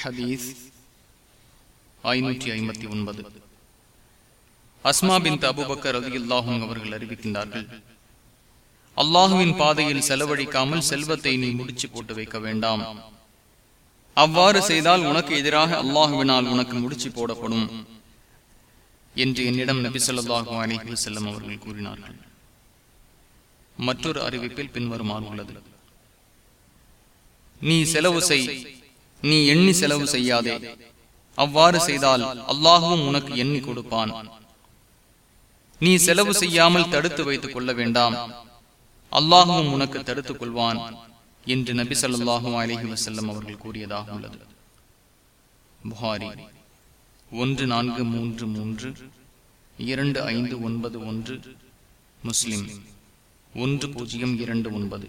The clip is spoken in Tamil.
ஹதீஸ் ஐநூற்றி ஐம்பத்தி ஒன்பது. அஸ்மா பின் அபுபக்கர் ரதியுல்லாஹும் அவர்கள் அறிவிக்கின்றார்கள் அல்லாஹுவின் பாதையில் செலவழிக்காமல் செல்வத்தை நீ முடிச்சு போட்டு வைக்க வேண்டாம். அவ்வாறு செய்தால் உனக்கு எதிராக அல்லாஹுவினால் உனக்கு முடிச்சு போடப்படும் என்று என்னிடம் நபி சொல்லாஹு அலிஹி செல்லம் அவர்கள் கூறினார்கள். மற்றொரு அறிவிப்பில் பின்வருமாறு உள்ளது. நீ செலவு செய் நீ எண்ணி செலவு செய்யாதே. அவ்வாறு செய்தால் அல்லாஹுவும் உனக்கு எண்ணி கொடுப்பான். நீ செலவு செய்யாமல் தடுத்து வைத்துக் கொள்ள வேண்டாம். அல்லாஹுவும் உனக்கு தடுத்துக் கொள்வான் என்று நபி சொல்லாஹும் அலஹி வசல்லம் அவர்கள் கூறியதாக உள்ளது. புகாரி ஒன்று நான்கு மூன்று மூன்று இரண்டு ஐந்து ஒன்பது ஒன்று. முஸ்லிம் ஒன்று பூஜ்ஜியம் இரண்டு ஒன்பது.